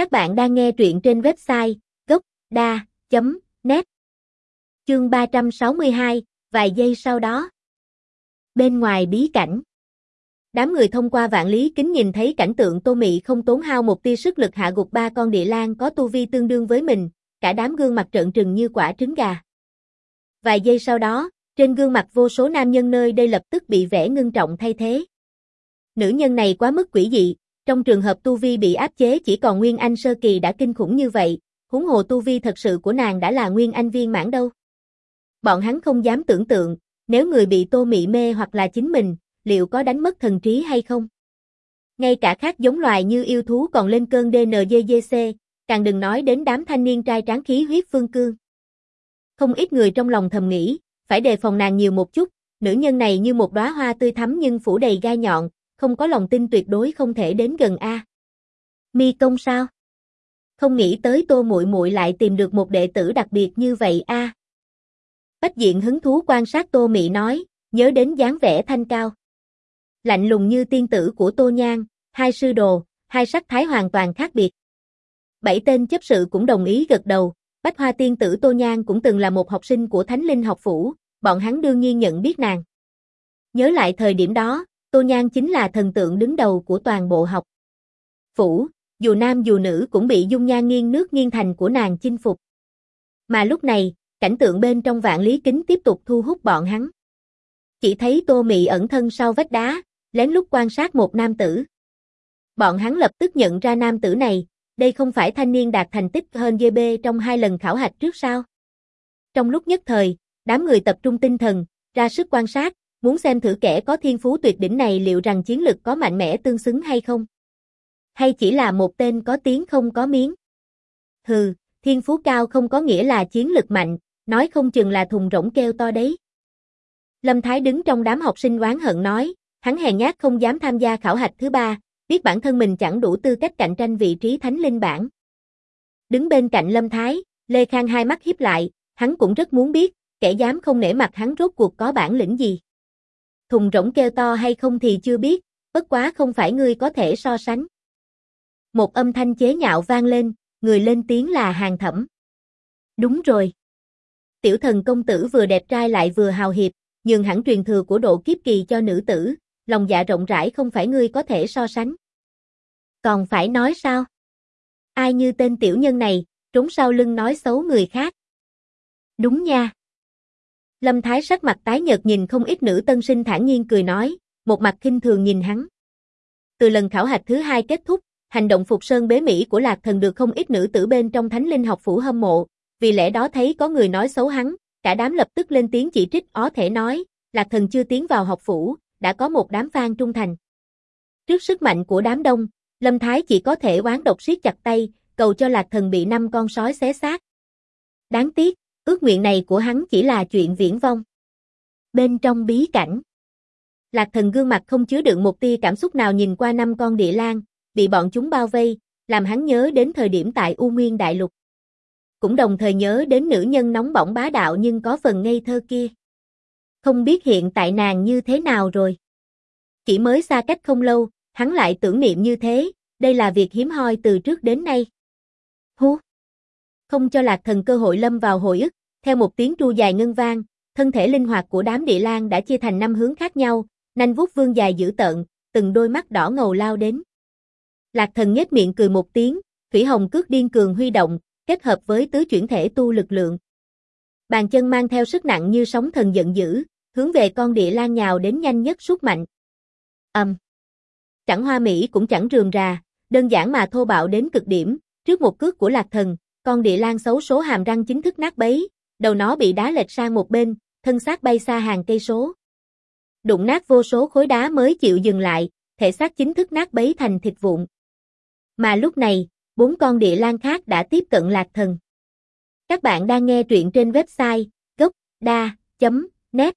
Các bạn đang nghe truyện trên website gốc.da.net Chương 362, vài giây sau đó. Bên ngoài bí cảnh. Đám người thông qua vạn lý kính nhìn thấy cảnh tượng Tô Mị không tốn hao một tia sức lực hạ gục ba con địa lang có tu vi tương đương với mình, cả đám gương mặt trợn trừng như quả trứng gà. Vài giây sau đó, trên gương mặt vô số nam nhân nơi đây lập tức bị vẻ ngưng trọng thay thế. Nữ nhân này quá mức quỷ dị, trong trường hợp Tu Vi bị áp chế chỉ còn Nguyên Anh Sơ Kỳ đã kinh khủng như vậy, huống hồ Tu Vi thật sự của nàng đã là Nguyên Anh viên mãn đâu. Bọn hắn không dám tưởng tượng, nếu người bị Tô Mị mê hoặc là chính mình, liệu có đánh mất thần trí hay không? Ngay cả khác giống loài như yêu thú còn lên cơn DNGGC, càng đừng nói đến đám thanh niên trai tráng khí huyết phương cương. Không ít người trong lòng thầm nghĩ, phải đề phòng nàng nhiều một chút, nữ nhân này như một đóa hoa tươi thắm nhưng phủ đầy gai nhọn, không có lòng tin tuyệt đối không thể đến gần a. Mi công sao? Không nghĩ tới Tô Muội Muội lại tìm được một đệ tử đặc biệt như vậy a. Bách Diện hứng thú quan sát Tô Mị nói, nhớ đến dáng vẻ thanh cao. Lạnh lùng như tiên tử của Tô Nhan, hai sư đồ, hai sắc thái hoàn toàn khác biệt. Bảy tên chấp sự cũng đồng ý gật đầu, Bách Hoa tiên tử Tô Nhan cũng từng là một học sinh của Thánh Linh học phủ, bọn hắn đương nhiên nhận biết nàng. Nhớ lại thời điểm đó, Tô Nhan chính là thần tượng đứng đầu của toàn bộ học. Phủ, dù nam dù nữ cũng bị dung nhan nghiêng nước nghiêng thành của nàng chinh phục. Mà lúc này, cảnh tượng bên trong vạn lý kính tiếp tục thu hút bọn hắn. Chỉ thấy Tô Mị ẩn thân sau vách đá, lén lút quan sát một nam tử. Bọn hắn lập tức nhận ra nam tử này, đây không phải thanh niên đạt thành tích hơn GB trong hai lần khảo hạch trước sao. Trong lúc nhất thời, đám người tập trung tinh thần, ra sức quan sát, muốn xem thử kẻ có thiên phú tuyệt đỉnh này liệu rằng chiến lực có mạnh mẽ tương xứng hay không. Hay chỉ là một tên có tiếng không có miếng. Hừ, thiên phú cao không có nghĩa là chiến lực mạnh, nói không chừng là thùng rỗng kêu to đấy. Lâm Thái đứng trong đám học sinh oán hận nói, hắn hèn nhát không dám tham gia khảo hạch thứ ba, biết bản thân mình chẳng đủ tư cách cạnh tranh vị trí thánh linh bản. Đứng bên cạnh Lâm Thái, Lê Khang hai mắt hiếp lại, hắn cũng rất muốn biết, kẻ dám không nể mặt hắn rốt cuộc có bản lĩnh gì. Thùng rỗng kêu to hay không thì chưa biết, bất quá không phải ngươi có thể so sánh. Một âm thanh chế nhạo vang lên, người lên tiếng là hàng thẩm. Đúng rồi. Tiểu thần công tử vừa đẹp trai lại vừa hào hiệp, nhường hẳn truyền thừa của độ kiếp kỳ cho nữ tử, lòng dạ rộng rãi không phải ngươi có thể so sánh. Còn phải nói sao? Ai như tên tiểu nhân này, trốn sau lưng nói xấu người khác. Đúng nha. Lâm Thái sắc mặt tái nhợt nhìn không ít nữ tân sinh thản nhiên cười nói, một mặt khinh thường nhìn hắn. Từ lần khảo hạch thứ hai kết thúc, hành động phục sơn bế Mỹ của Lạc Thần được không ít nữ tử bên trong Thánh Linh học phủ hâm mộ, vì lẽ đó thấy có người nói xấu hắn, cả đám lập tức lên tiếng chỉ trích ó thể nói, Lạc Thần chưa tiến vào học phủ, đã có một đám fan trung thành. Trước sức mạnh của đám đông, Lâm Thái chỉ có thể oán độc siết chặt tay, cầu cho Lạc Thần bị năm con sói xé xác. Đáng tiếc, ước nguyện này của hắn chỉ là chuyện viễn vong. Bên trong bí cảnh, Lạc Thần gương mặt không chứa đựng một tia cảm xúc nào nhìn qua năm con địa lang, bị bọn chúng bao vây, làm hắn nhớ đến thời điểm tại U Nguyên Đại Lục. Cũng đồng thời nhớ đến nữ nhân nóng bỏng bá đạo nhưng có phần ngây thơ kia. Không biết hiện tại nàng như thế nào rồi. Chỉ mới xa cách không lâu, hắn lại tưởng niệm như thế, đây là việc hiếm hoi từ trước đến nay. Hú! Không cho lạc thần cơ hội lâm vào hồi ức, theo một tiếng tru dài ngân vang, thân thể linh hoạt của đám địa lang đã chia thành năm hướng khác nhau, nanh vuốt vương dài dữ tợn, từng đôi mắt đỏ ngầu lao đến. Lạc thần nhếch miệng cười một tiếng, thủy hồng cước điên cường huy động, kết hợp với tứ chuyển thể tu lực lượng. Bàn chân mang theo sức nặng như sóng thần giận dữ, hướng về con địa lang nhào đến nhanh nhất suốt mạnh. Âm. Chẳng hoa mỹ cũng chẳng rườm rà, đơn giản mà thô bạo đến cực điểm, trước một cước của lạc thần, con địa lang xấu số hàm răng chính thức nát bấy, đầu nó bị đá lệch sang một bên, thân xác bay xa hàng cây số. Đụng nát vô số khối đá mới chịu dừng lại, thể xác chính thức nát bấy thành thịt vụn. Mà lúc này, bốn con địa lang khác đã tiếp cận lạc thần. Các bạn đang nghe truyện trên website gocda.net